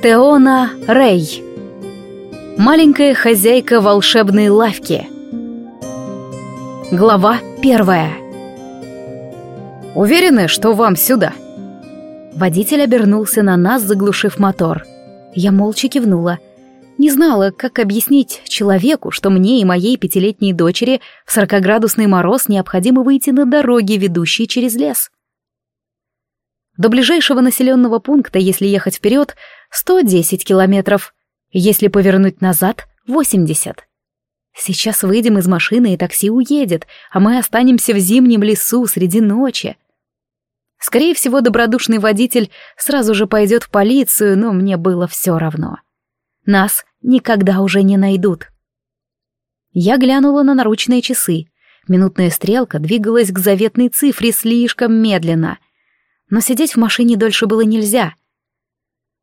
Теона Рэй. Маленькая хозяйка волшебной лавки. Глава первая. Уверены, что вам сюда? Водитель обернулся на нас, заглушив мотор. Я молча кивнула. Не знала, как объяснить человеку, что мне и моей пятилетней дочери в сорокоградусный мороз необходимо выйти на дороги, ведущие через лес. До ближайшего населенного пункта, если ехать вперед, 110 километров. Если повернуть назад — 80. Сейчас выйдем из машины, и такси уедет, а мы останемся в зимнем лесу среди ночи. Скорее всего, добродушный водитель сразу же пойдет в полицию, но мне было все равно. Нас никогда уже не найдут. Я глянула на наручные часы. Минутная стрелка двигалась к заветной цифре слишком медленно. Но сидеть в машине дольше было нельзя.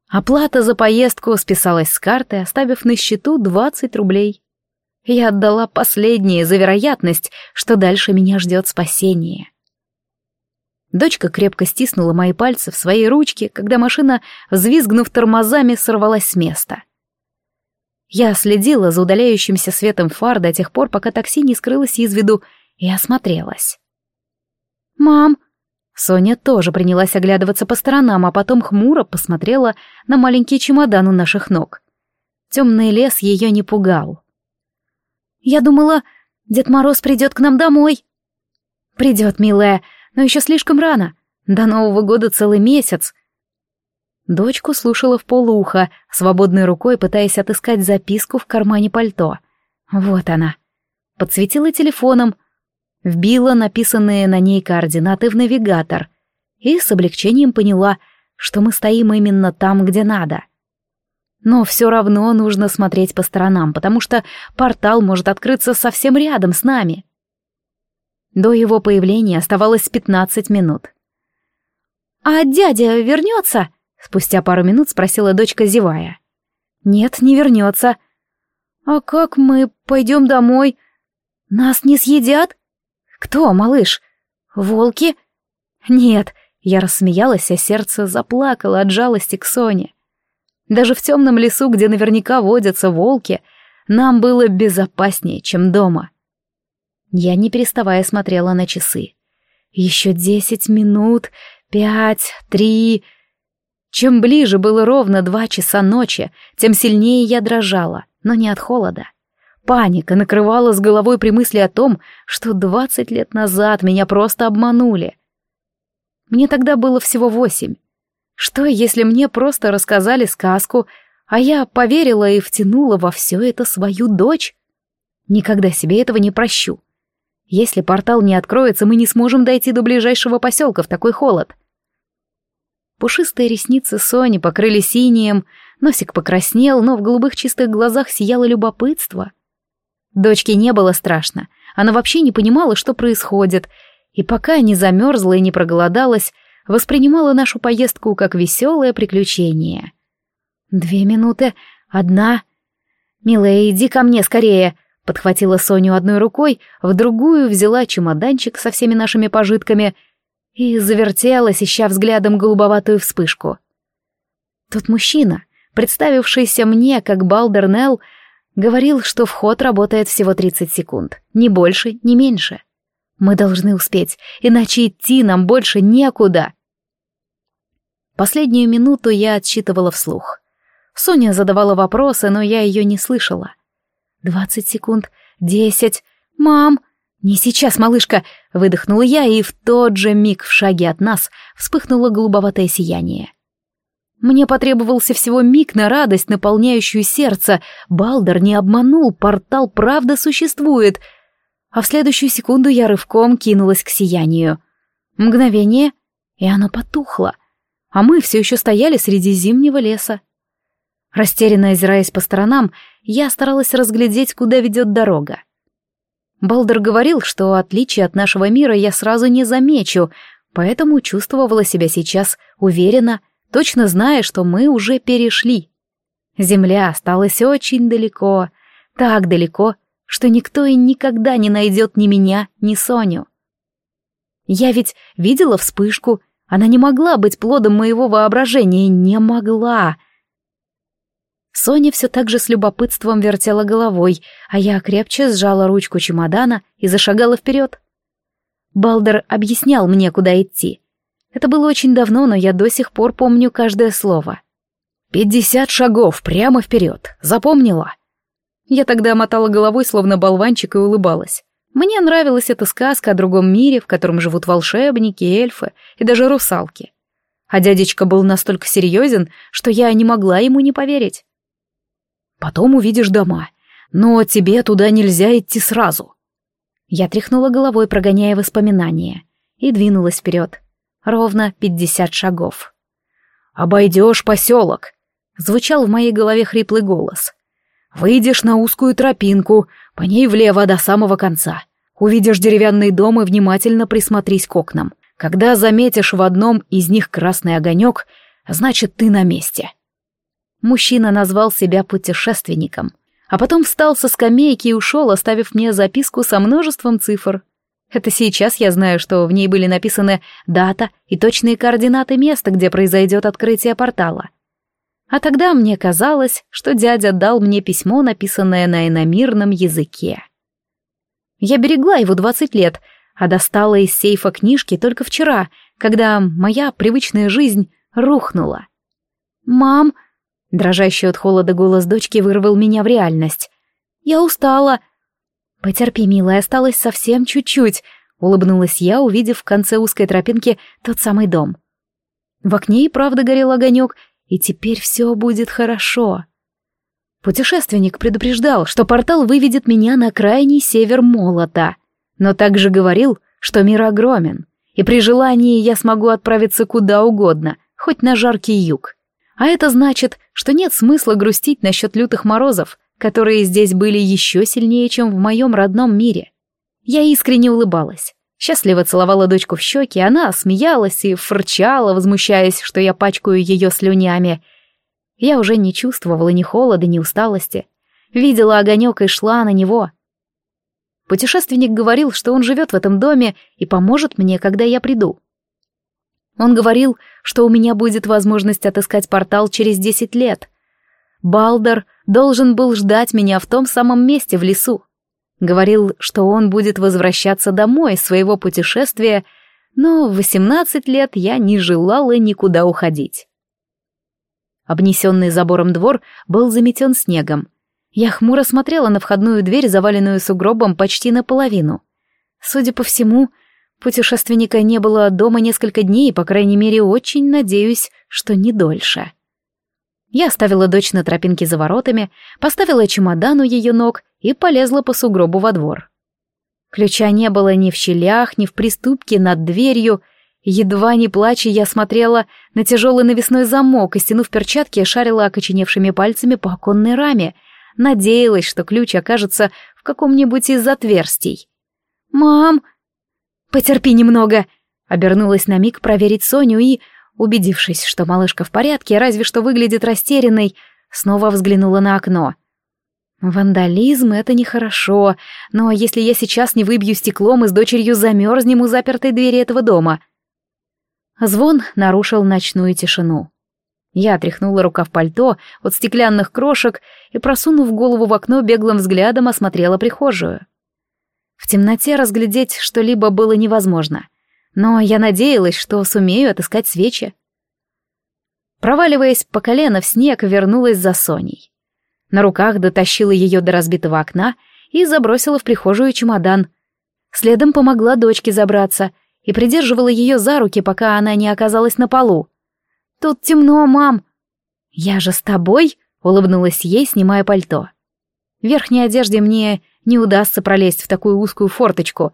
Оплата за поездку списалась с карты, оставив на счету 20 рублей. Я отдала последнее за вероятность, что дальше меня ждет спасение. Дочка крепко стиснула мои пальцы в своей ручке, когда машина, взвизгнув тормозами, сорвалась с места. Я следила за удаляющимся светом фар до тех пор, пока такси не скрылось из виду, и осмотрелась. «Мам, Соня тоже принялась оглядываться по сторонам, а потом хмуро посмотрела на маленький чемодан у наших ног. Темный лес ее не пугал. «Я думала, Дед Мороз придет к нам домой». «Придет, милая, но еще слишком рано. До Нового года целый месяц». Дочку слушала в полуха, свободной рукой пытаясь отыскать записку в кармане пальто. Вот она. Подсветила телефоном, вбила написанные на ней координаты в навигатор и с облегчением поняла, что мы стоим именно там, где надо. Но все равно нужно смотреть по сторонам, потому что портал может открыться совсем рядом с нами. До его появления оставалось 15 минут. «А дядя вернется?» — спустя пару минут спросила дочка, зевая. «Нет, не вернется». «А как мы пойдем домой? Нас не съедят?» «Кто, малыш? Волки?» «Нет», — я рассмеялась, а сердце заплакало от жалости к Соне. Даже в темном лесу, где наверняка водятся волки, нам было безопаснее, чем дома. Я, не переставая, смотрела на часы. Еще десять минут, пять, три... Чем ближе было ровно два часа ночи, тем сильнее я дрожала, но не от холода. Паника накрывала с головой при мысли о том, что двадцать лет назад меня просто обманули. Мне тогда было всего восемь. Что, если мне просто рассказали сказку, а я поверила и втянула во все это свою дочь? Никогда себе этого не прощу. Если портал не откроется, мы не сможем дойти до ближайшего поселка в такой холод. Пушистые ресницы Сони покрыли синим, носик покраснел, но в голубых чистых глазах сияло любопытство — Дочке не было страшно, она вообще не понимала, что происходит, и пока не замерзла и не проголодалась, воспринимала нашу поездку как веселое приключение. «Две минуты, одна...» «Милая, иди ко мне скорее!» Подхватила Соню одной рукой, в другую взяла чемоданчик со всеми нашими пожитками и завертелась, ища взглядом голубоватую вспышку. Тот мужчина, представившийся мне как Балдер Нелл, Говорил, что вход работает всего 30 секунд, ни больше, ни меньше. Мы должны успеть, иначе идти нам больше некуда. Последнюю минуту я отсчитывала вслух. Соня задавала вопросы, но я ее не слышала. Двадцать секунд, десять. «Мам!» «Не сейчас, малышка!» — выдохнула я, и в тот же миг в шаге от нас вспыхнуло голубоватое сияние. Мне потребовался всего миг на радость, наполняющую сердце. Балдер не обманул, портал правда существует. А в следующую секунду я рывком кинулась к сиянию. Мгновение, и оно потухло. А мы все еще стояли среди зимнего леса. Растерянно озираясь по сторонам, я старалась разглядеть, куда ведет дорога. Балдер говорил, что отличие от нашего мира я сразу не замечу, поэтому чувствовала себя сейчас уверенно, точно зная, что мы уже перешли. Земля осталась очень далеко, так далеко, что никто и никогда не найдет ни меня, ни Соню. Я ведь видела вспышку, она не могла быть плодом моего воображения, не могла. Соня все так же с любопытством вертела головой, а я крепче сжала ручку чемодана и зашагала вперед. Балдер объяснял мне, куда идти. Это было очень давно, но я до сих пор помню каждое слово. «Пятьдесят шагов прямо вперед. Запомнила?» Я тогда мотала головой, словно болванчик, и улыбалась. Мне нравилась эта сказка о другом мире, в котором живут волшебники, эльфы и даже русалки. А дядечка был настолько серьезен, что я не могла ему не поверить. Потом увидишь дома. Но тебе туда нельзя идти сразу. Я тряхнула головой, прогоняя воспоминания, и двинулась вперед. Ровно пятьдесят шагов. «Обойдешь поселок», — звучал в моей голове хриплый голос. «Выйдешь на узкую тропинку, по ней влево до самого конца. Увидишь деревянный дом и внимательно присмотрись к окнам. Когда заметишь в одном из них красный огонек, значит, ты на месте». Мужчина назвал себя путешественником, а потом встал со скамейки и ушел, оставив мне записку со множеством цифр. Это сейчас я знаю, что в ней были написаны дата и точные координаты места, где произойдет открытие портала. А тогда мне казалось, что дядя дал мне письмо, написанное на иномирном языке. Я берегла его двадцать лет, а достала из сейфа книжки только вчера, когда моя привычная жизнь рухнула. «Мам!» Дрожащий от холода голос дочки вырвал меня в реальность. «Я устала!» «Потерпи, милая, осталось совсем чуть-чуть», — улыбнулась я, увидев в конце узкой тропинки тот самый дом. В окне и правда горел огонек, и теперь все будет хорошо. Путешественник предупреждал, что портал выведет меня на крайний север молота, но также говорил, что мир огромен, и при желании я смогу отправиться куда угодно, хоть на жаркий юг. А это значит, что нет смысла грустить насчет лютых морозов, которые здесь были еще сильнее, чем в моем родном мире. Я искренне улыбалась. Счастливо целовала дочку в щеки, она смеялась и фырчала, возмущаясь, что я пачкаю ее слюнями. Я уже не чувствовала ни холода, ни усталости. Видела огонек и шла на него. Путешественник говорил, что он живет в этом доме и поможет мне, когда я приду. Он говорил, что у меня будет возможность отыскать портал через десять лет. Балдер должен был ждать меня в том самом месте в лесу. Говорил, что он будет возвращаться домой из своего путешествия, но в восемнадцать лет я не желала никуда уходить. Обнесенный забором двор был заметен снегом. Я хмуро смотрела на входную дверь, заваленную сугробом почти наполовину. Судя по всему, Путешественника не было дома несколько дней, по крайней мере, очень надеюсь, что не дольше. Я оставила дочь на тропинке за воротами, поставила чемодан у ее ног и полезла по сугробу во двор. Ключа не было ни в щелях, ни в приступке над дверью. Едва не плача, я смотрела на тяжелый навесной замок и, стянув перчатки, шарила окоченевшими пальцами по оконной раме, надеялась, что ключ окажется в каком-нибудь из отверстий. «Мам!» «Потерпи немного!» Обернулась на миг проверить Соню и, убедившись, что малышка в порядке, разве что выглядит растерянной, снова взглянула на окно. «Вандализм — это нехорошо, но если я сейчас не выбью стеклом, мы с дочерью замерзнем у запертой двери этого дома». Звон нарушил ночную тишину. Я отряхнула рукав пальто от стеклянных крошек и, просунув голову в окно, беглым взглядом осмотрела прихожую. В темноте разглядеть что-либо было невозможно, но я надеялась, что сумею отыскать свечи. Проваливаясь по колено в снег, вернулась за Соней. На руках дотащила ее до разбитого окна и забросила в прихожую чемодан. Следом помогла дочке забраться и придерживала ее за руки, пока она не оказалась на полу. «Тут темно, мам!» «Я же с тобой!» — улыбнулась ей, снимая пальто. В верхней одежде мне не удастся пролезть в такую узкую форточку,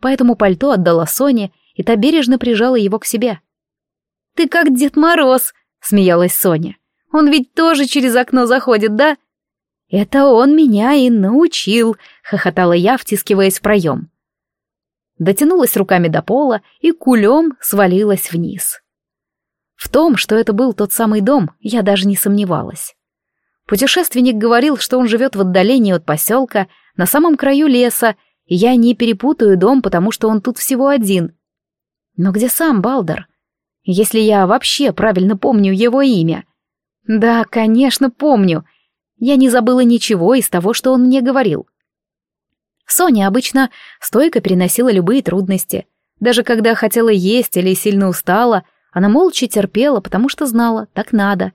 поэтому пальто отдала Соне, и та бережно прижала его к себе. «Ты как Дед Мороз!» — смеялась Соня. «Он ведь тоже через окно заходит, да?» «Это он меня и научил», — хохотала я, втискиваясь в проем. Дотянулась руками до пола и кулем свалилась вниз. В том, что это был тот самый дом, я даже не сомневалась. Путешественник говорил, что он живет в отдалении от поселка, на самом краю леса, и я не перепутаю дом, потому что он тут всего один. Но где сам Балдер? Если я вообще правильно помню его имя. Да, конечно, помню. Я не забыла ничего из того, что он мне говорил. Соня обычно стойко переносила любые трудности. Даже когда хотела есть или сильно устала, она молча терпела, потому что знала, так надо.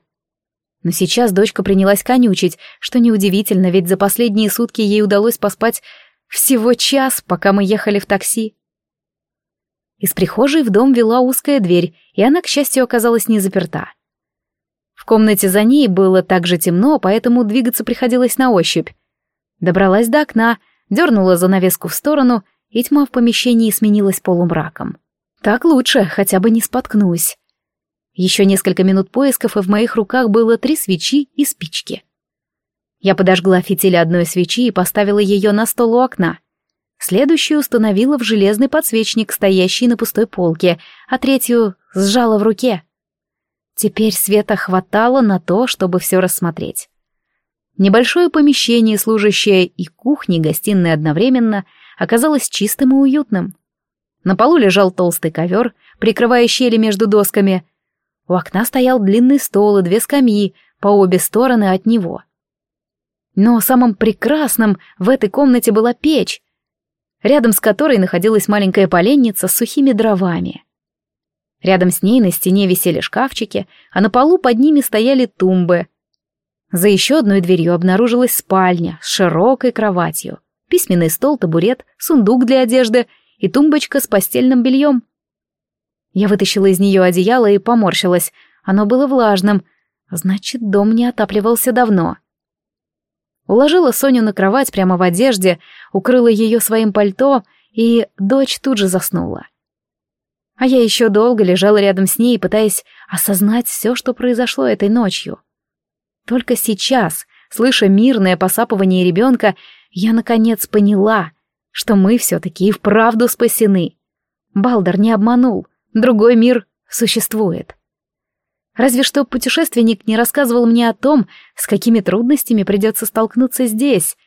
Но сейчас дочка принялась конючить, что неудивительно, ведь за последние сутки ей удалось поспать всего час, пока мы ехали в такси. Из прихожей в дом вела узкая дверь, и она, к счастью, оказалась не заперта. В комнате за ней было так же темно, поэтому двигаться приходилось на ощупь. Добралась до окна — дернула занавеску в сторону, и тьма в помещении сменилась полумраком. Так лучше, хотя бы не споткнусь. Еще несколько минут поисков, и в моих руках было три свечи и спички. Я подожгла фитиль одной свечи и поставила ее на стол у окна. Следующую установила в железный подсвечник, стоящий на пустой полке, а третью сжала в руке. Теперь света хватало на то, чтобы все рассмотреть. Небольшое помещение, служащее и кухней, и гостиной одновременно, оказалось чистым и уютным. На полу лежал толстый ковер, прикрывая щели между досками. У окна стоял длинный стол и две скамьи по обе стороны от него. Но самым прекрасным в этой комнате была печь, рядом с которой находилась маленькая поленница с сухими дровами. Рядом с ней на стене висели шкафчики, а на полу под ними стояли тумбы — за еще одной дверью обнаружилась спальня с широкой кроватью, письменный стол, табурет, сундук для одежды и тумбочка с постельным бельем. Я вытащила из нее одеяло и поморщилась. Оно было влажным, значит, дом не отапливался давно. Уложила Соню на кровать прямо в одежде, укрыла ее своим пальто, и дочь тут же заснула. А я еще долго лежала рядом с ней, пытаясь осознать все, что произошло этой ночью. Только сейчас, слыша мирное посапывание ребенка, я наконец поняла, что мы все-таки и вправду спасены. Балдер не обманул, другой мир существует. Разве что путешественник не рассказывал мне о том, с какими трудностями придется столкнуться здесь.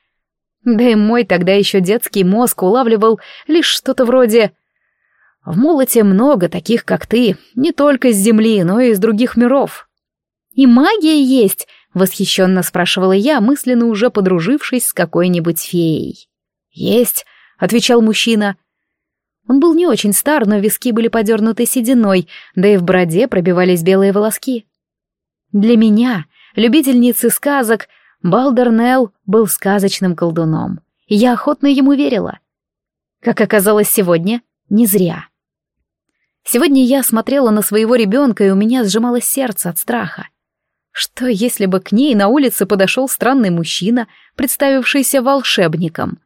Да и мой тогда еще детский мозг улавливал лишь что-то вроде «В молоте много таких, как ты, не только с Земли, но и из других миров». «И магия есть», Восхищенно спрашивала я, мысленно уже подружившись с какой-нибудь феей. «Есть», — отвечал мужчина. Он был не очень стар, но виски были подернуты сединой, да и в бороде пробивались белые волоски. Для меня, любительницы сказок, Балдернелл был сказочным колдуном, и я охотно ему верила. Как оказалось сегодня, не зря. Сегодня я смотрела на своего ребенка, и у меня сжималось сердце от страха. Что, если бы к ней на улице подошел странный мужчина, представившийся волшебником?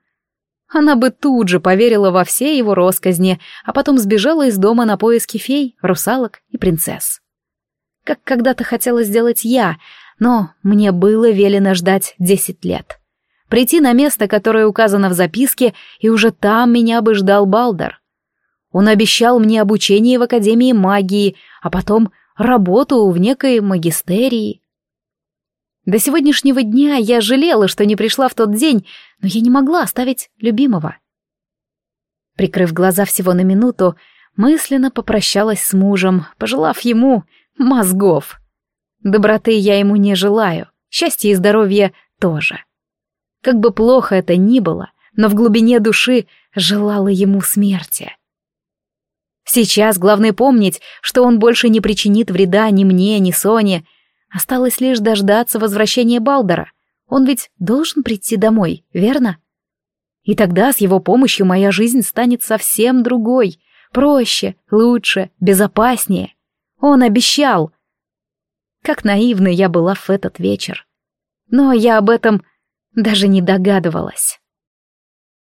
Она бы тут же поверила во все его росказни, а потом сбежала из дома на поиски фей, русалок и принцесс. Как когда-то хотела сделать я, но мне было велено ждать десять лет. Прийти на место, которое указано в записке, и уже там меня бы ждал Балдер. Он обещал мне обучение в Академии магии, а потом работу в некой магистерии. До сегодняшнего дня я жалела, что не пришла в тот день, но я не могла оставить любимого. Прикрыв глаза всего на минуту, мысленно попрощалась с мужем, пожелав ему мозгов. Доброты я ему не желаю, счастья и здоровья тоже. Как бы плохо это ни было, но в глубине души желала ему смерти. Сейчас главное помнить, что он больше не причинит вреда ни мне, ни Соне. Осталось лишь дождаться возвращения Балдера. Он ведь должен прийти домой, верно? И тогда с его помощью моя жизнь станет совсем другой, проще, лучше, безопаснее. Он обещал. Как наивна я была в этот вечер. Но я об этом даже не догадывалась.